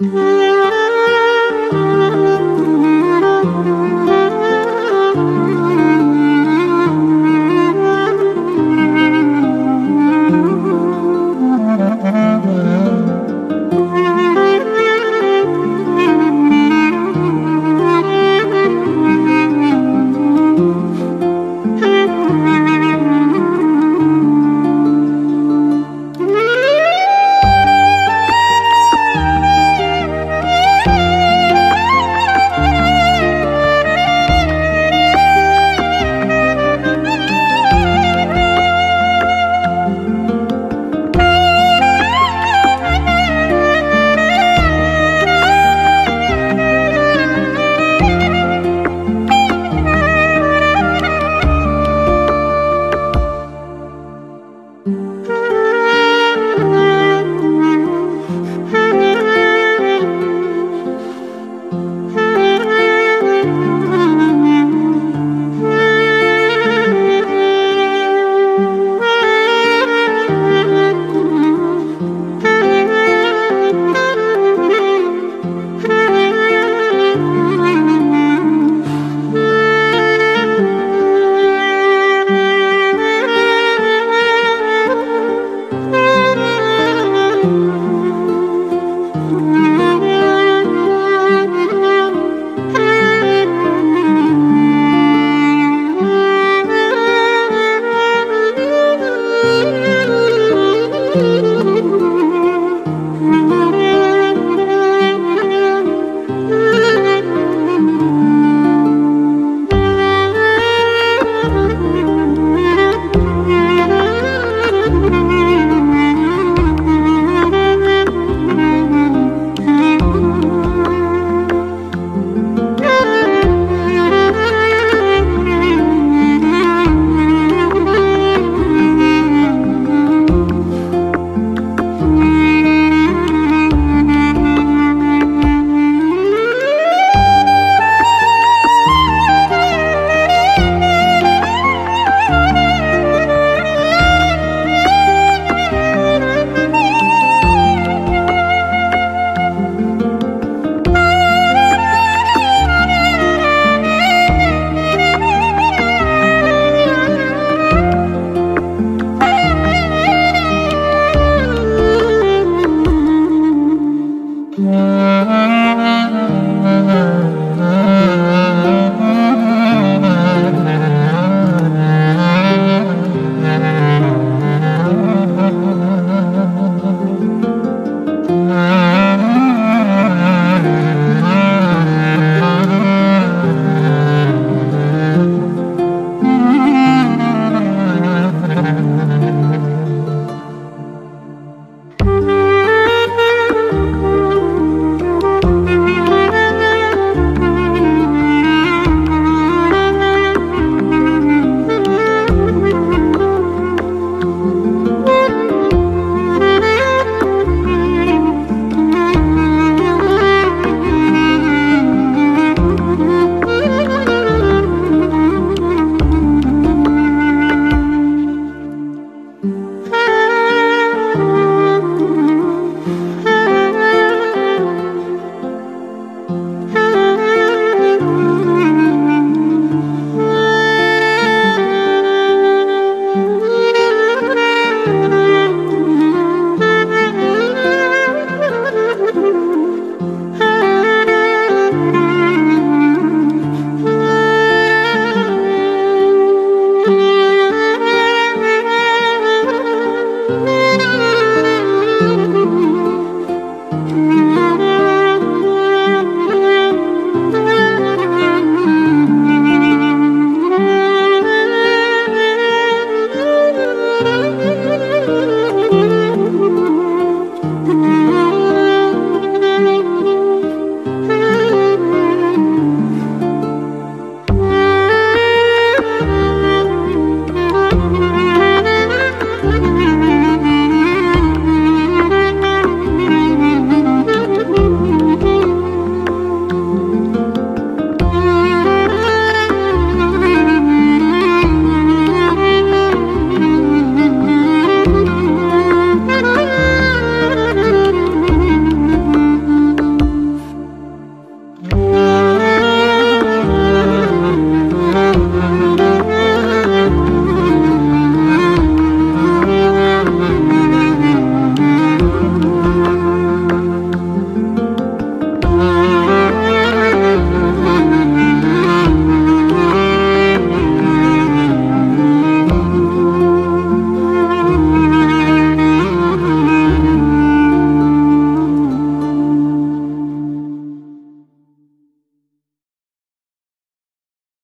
Mm-hmm.